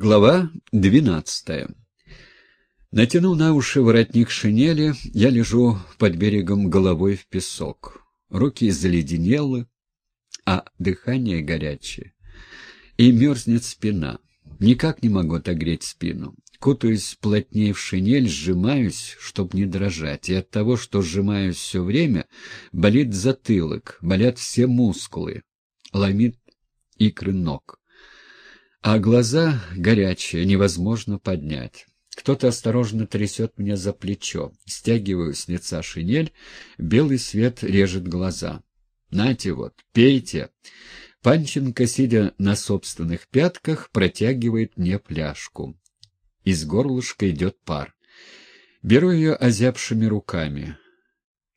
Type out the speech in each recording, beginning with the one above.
Глава двенадцатая Натянув на уши воротник шинели, я лежу под берегом головой в песок. Руки заледенелы, а дыхание горячее. И мерзнет спина. Никак не могу отогреть спину. Кутаюсь плотнее в шинель, сжимаюсь, чтоб не дрожать. И от того, что сжимаюсь все время, болит затылок, болят все мускулы, ломит икры ног а глаза горячие, невозможно поднять. Кто-то осторожно трясет меня за плечо. Стягиваю с лица шинель, белый свет режет глаза. «Нате вот, пейте!» Панченко, сидя на собственных пятках, протягивает мне фляжку. Из горлышка идет пар. Беру ее озябшими руками.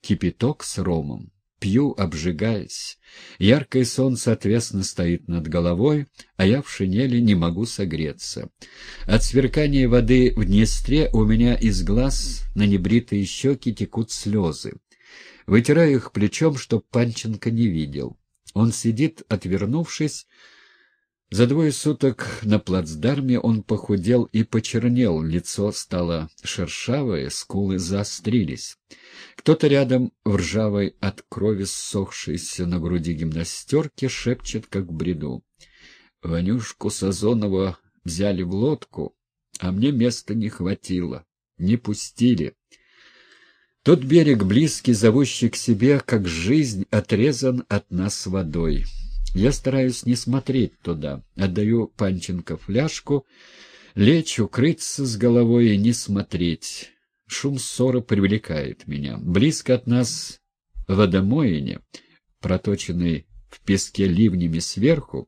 Кипяток с ромом. Пью, обжигаясь. Яркое солнце отвесно стоит над головой, а я в шинели не могу согреться. От сверкания воды в Днестре у меня из глаз на небритые щеки текут слезы. Вытираю их плечом, чтоб Панченко не видел. Он сидит, отвернувшись, за двое суток на плацдарме он похудел и почернел, лицо стало шершавое, скулы заострились. Кто-то рядом в ржавой от крови ссохшейся на груди гимнастерке шепчет, как в бреду. Ванюшку Сазонова взяли в лодку, а мне места не хватило, не пустили. Тот берег близкий, зовущий к себе, как жизнь, отрезан от нас водой. Я стараюсь не смотреть туда, отдаю Панченко фляжку, лечь, укрыться с головой и не смотреть. Шум ссоры привлекает меня. Близко от нас водомоине, проточенный в песке ливнями сверху,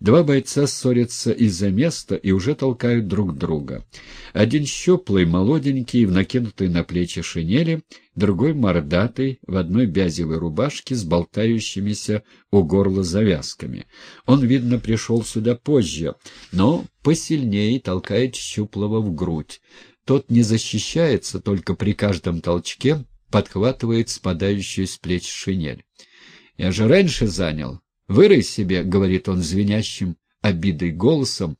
два бойца ссорятся из-за места и уже толкают друг друга. Один щуплый, молоденький, в накинутой на плечи шинели, другой мордатый, в одной бязевой рубашке с болтающимися у горла завязками. Он, видно, пришел сюда позже, но посильнее толкает щуплого в грудь. Тот не защищается, только при каждом толчке подхватывает спадающую с плеч шинель. Я же раньше занял. Вырой себе, — говорит он звенящим обидой голосом,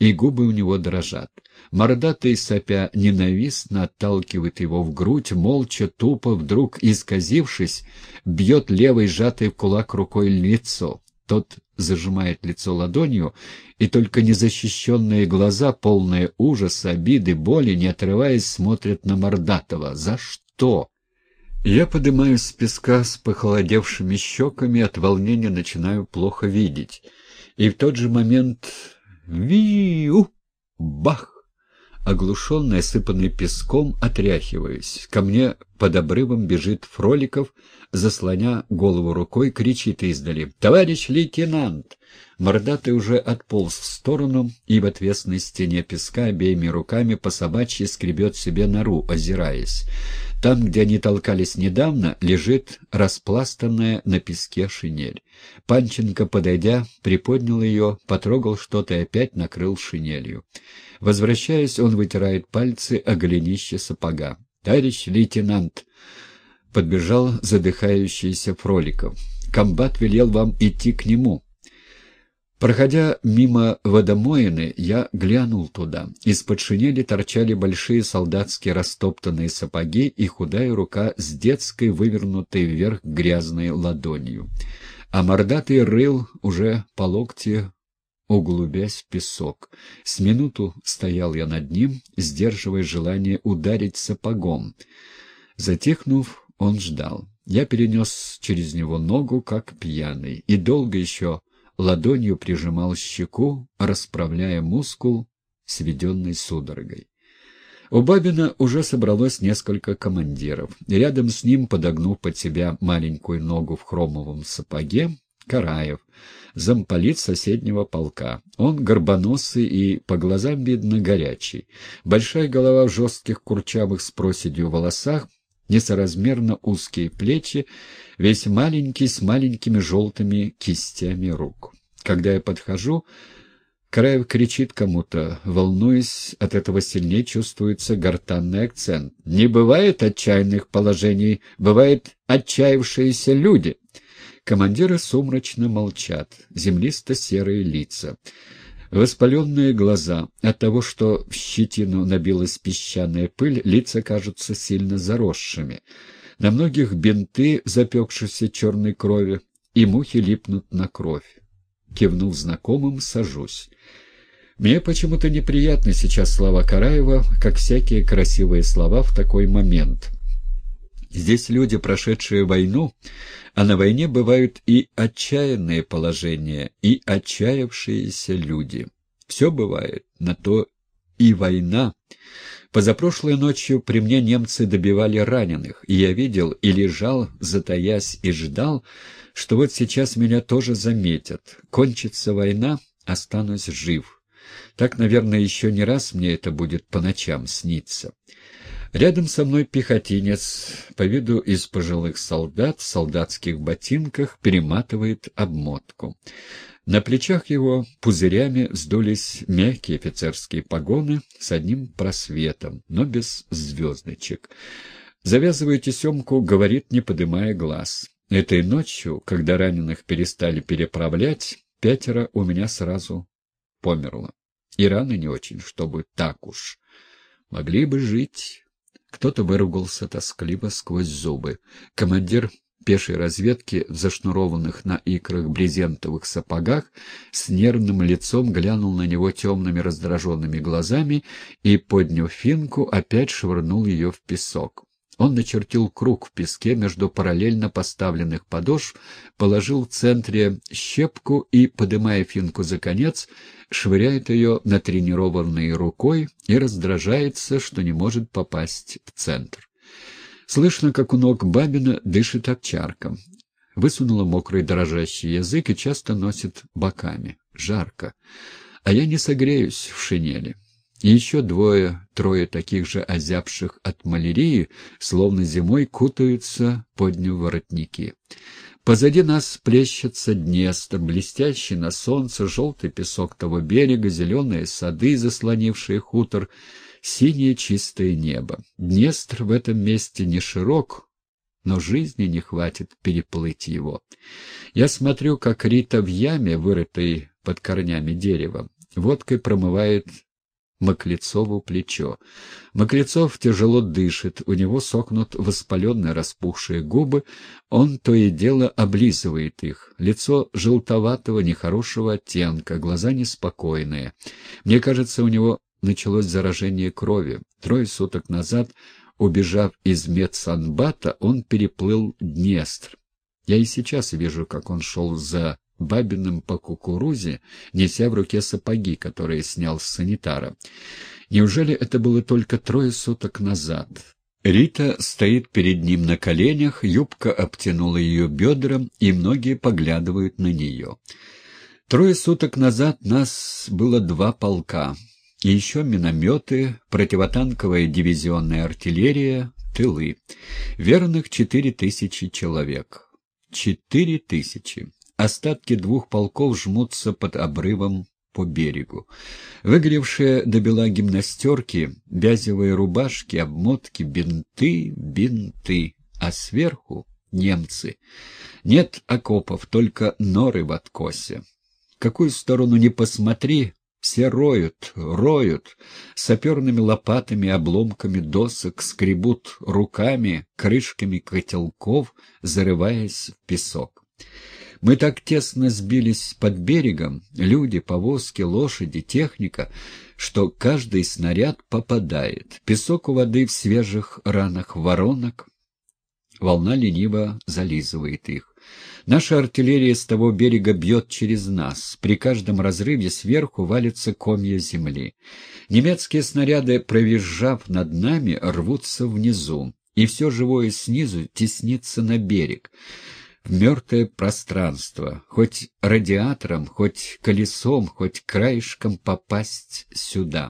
и губы у него дрожат. Мордатый сопя ненавистно отталкивает его в грудь, молча, тупо, вдруг исказившись, бьет левой сжатой в кулак рукой лицо. Тот зажимает лицо ладонью, и только незащищенные глаза, полные ужаса, обиды, боли, не отрываясь, смотрят на Мордатова. «За что?» Я поднимаюсь с песка с похолодевшими щеками, от волнения начинаю плохо видеть. И в тот же момент... Виу! Бах! Оглушенный, осыпанный песком, отряхиваюсь. Ко мне под обрывом бежит Фроликов, заслоня голову рукой, кричит издали. «Товарищ лейтенант!» Мордатый уже отполз в сторону и в отвесной стене песка обеими руками по собачьи скребет себе нору, озираясь. Там, где они толкались недавно, лежит распластанная на песке шинель. Панченко, подойдя, приподнял ее, потрогал что-то и опять накрыл шинелью. Возвращаясь, он вытирает пальцы о голенище сапога. «Товарищ лейтенант!» — подбежал задыхающийся Фроликов. «Комбат велел вам идти к нему». Проходя мимо водомоины, я глянул туда. Из-под шинели торчали большие солдатские растоптанные сапоги и худая рука с детской, вывернутой вверх грязной ладонью. А мордатый рыл уже по локте, углубясь в песок. С минуту стоял я над ним, сдерживая желание ударить сапогом. Затихнув, он ждал. Я перенес через него ногу, как пьяный, и долго еще ладонью прижимал щеку, расправляя мускул, сведенный судорогой. У Бабина уже собралось несколько командиров. Рядом с ним, подогнув под себя маленькую ногу в хромовом сапоге, Караев, замполит соседнего полка. Он горбоносый и по глазам видно горячий. Большая голова в жестких курчавых с проседью волосах, несоразмерно узкие плечи, весь маленький с маленькими желтыми кистями рук. Когда я подхожу, Краев кричит кому-то, волнуясь, от этого сильнее чувствуется гортанный акцент. «Не бывает отчаянных положений, бывают отчаявшиеся люди». Командиры сумрачно молчат, землисто-серые лица. Воспаленные глаза. От того, что в щетину набилась песчаная пыль, лица кажутся сильно заросшими. На многих бинты, запекшиеся черной крови, и мухи липнут на кровь. Кивнув знакомым, сажусь. Мне почему-то неприятны сейчас слова Караева, как всякие красивые слова в такой момент. Здесь люди, прошедшие войну, а на войне бывают и отчаянные положения, и отчаявшиеся люди. Все бывает, на то и война. Позапрошлой ночью при мне немцы добивали раненых, и я видел и лежал, затаясь, и ждал, что вот сейчас меня тоже заметят. Кончится война, останусь жив. Так, наверное, еще не раз мне это будет по ночам сниться. Рядом со мной пехотинец, по виду из пожилых солдат, в солдатских ботинках, перематывает обмотку. На плечах его пузырями вздулись мягкие офицерские погоны с одним просветом, но без звездочек. Завязывая тесемку, говорит, не подымая глаз. Этой ночью, когда раненых перестали переправлять, пятеро у меня сразу померло. И раны не очень, чтобы так уж. Могли бы жить. Кто-то выругался тоскливо сквозь зубы. Командир пешей разведки в зашнурованных на икрах брезентовых сапогах с нервным лицом глянул на него темными раздраженными глазами и, подняв финку, опять швырнул ее в песок. Он начертил круг в песке между параллельно поставленных подошв, положил в центре щепку и, подымая финку за конец, швыряет ее натренированной рукой и раздражается, что не может попасть в центр. Слышно, как у ног Бабина дышит овчарка. Высунула мокрый дрожащий язык и часто носит боками. Жарко. А я не согреюсь в шинели. И еще двое-трое таких же озябших от малярии, словно зимой, кутаются под воротники. Позади нас плещется Днестр, блестящий на солнце, желтый песок того берега, зеленые сады, заслонившие хутор, синее чистое небо. Днестр в этом месте не широк, но жизни не хватит переплыть его. Я смотрю, как Рита в яме, вырытой под корнями дерева, водкой промывает Маклецову плечо. Маклецов тяжело дышит, у него сохнут воспаленные распухшие губы, он то и дело облизывает их. Лицо желтоватого, нехорошего оттенка, глаза неспокойные. Мне кажется, у него началось заражение крови. Трое суток назад, убежав из медсанбата, он переплыл Днестр. Я и сейчас вижу, как он шел за Бабиным по кукурузе, неся в руке сапоги, которые снял с санитара. Неужели это было только трое суток назад? Рита стоит перед ним на коленях, юбка обтянула ее бедром, и многие поглядывают на нее. Трое суток назад нас было два полка, и еще минометы, противотанковая дивизионная артиллерия, тылы. Верных четыре тысячи человек. Четыре тысячи. Остатки двух полков жмутся под обрывом по берегу. Выгоревшие до бела гимнастерки, бязевые рубашки, обмотки, бинты, бинты, а сверху — немцы. Нет окопов, только норы в откосе. Какую сторону ни посмотри, все роют, роют, саперными лопатами, обломками досок, скребут руками, крышками котелков, зарываясь в песок. Мы так тесно сбились под берегом, люди, повозки, лошади, техника, что каждый снаряд попадает. Песок у воды в свежих ранах воронок, волна лениво зализывает их. Наша артиллерия с того берега бьет через нас. При каждом разрыве сверху валятся комья земли. Немецкие снаряды, провизжав над нами, рвутся внизу, и все живое снизу теснится на берег в мертвое пространство, хоть радиатором, хоть колесом, хоть краешком попасть сюда.